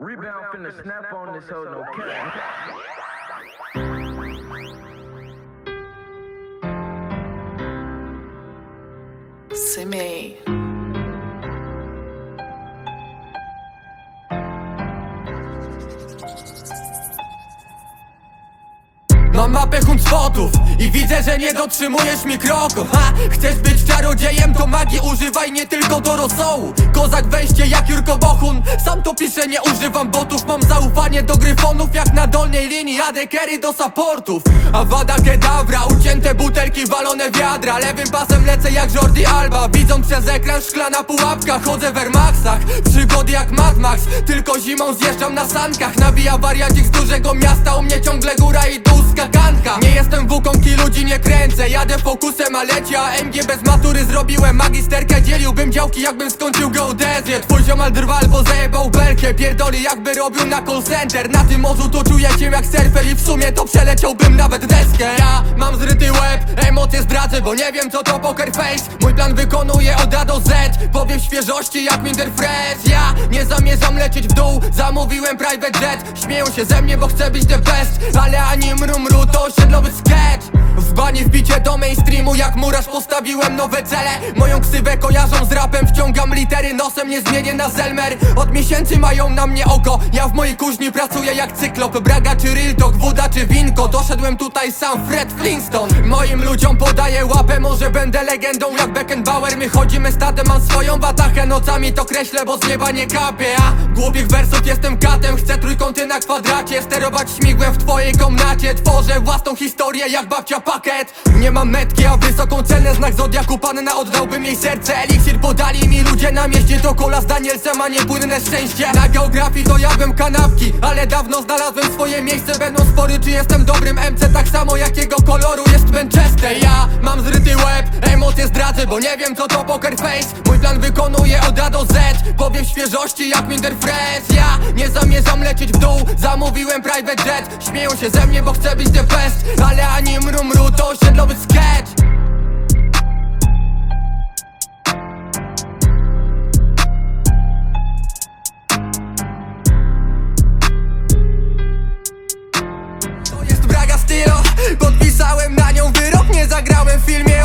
Rebound finna snap on this hoe, no cap. Simi. Mam mapę huncwotów i widzę, że nie dotrzymujesz mi kroków. Ha! Chcesz być czarodziejem, to magii używaj nie tylko do rosołu. Kozak wejście jak Jurko Bohun. Sam to piszę, nie używam botów Mam zaufanie do gryfonów jak na dolnej linii. Carry do supportów. A wada kedawra, ucięte butelki, walone wiadra. Lewym pasem lecę jak Jordi Alba. Widząc przez ekran szklana pułapka Chodzę w Airmaxach, przygody jak Mad Max Tylko zimą zjeżdżam na sankach. Nabija wariacik z dużego miasta U mnie ciągle góra i dół Nie jestem wukonki, ludzi nie kręcę. Jadę fokusem, a leci AMG bez matury Zrobiłem magisterkę, dzieliłbym działki jakbym skończył geodezję. Twój ziomal drwa albo zajebał belkę. Pierdoli jakby robił na call center. Na tym morzu to czuję się jak surfer I w sumie to przeleciałbym nawet deskę. Ja mam zryty łeb, emocje zdradzę Bo nie wiem co to poker face. Mój plan wykonuję od A do Z świeżości jak Minder Fresh. Ja nie zamierzam lecieć w dół Zamówiłem private jet. Śmieją się ze mnie, bo chcę być the best Ale ani mru mru to osiedlowy sketch w bani wbicie do mainstreamu jak murarz postawiłem nowe cele. Moją ksywę kojarzą z rapem Wciągam litery nosem, nie zmienię na Zelmer. Od miesięcy mają na mnie oko Ja w mojej kuźni pracuję jak cyklop. Braga czy real talk, woda czy winko. Doszedłem tutaj sam Fred Flintstone. Moim ludziom podaję łapę Może będę legendą jak Beckenbauer. My chodzimy stadem, mam swoją batachę Nocami to kreślę, bo z nieba nie kapie. A głupich wersów jestem katem Chcę trójkąty na kwadracie Sterować śmigłem w twojej komnacie. Tworzę historię jak babcia pakiet Nie mam metki, a wysoką cenę Znak Zodiaku, panna oddałbym jej serce. Eliksir podali mi ludzie na mieście To kola z Danielsem, a nie płynne szczęście. Na geografii to jadłem kanapki Ale dawno znalazłem swoje miejsce. Będą spory, czy jestem dobrym MC Tak samo jakiego koloru emocje zdradzę Bo nie wiem co to poker face. Mój plan wykonuję od A do Z. Powiem świeżości jak Minder Fresh Ja nie zamierzam lecieć w dół. Zamówiłem private jet. Śmieją się ze mnie, bo chcę być the best. Ale ani mru mru to osiedlowy sketch. To jest Braga Stylo. Podpisałem na nią wyrok. Nie zagrałem w filmie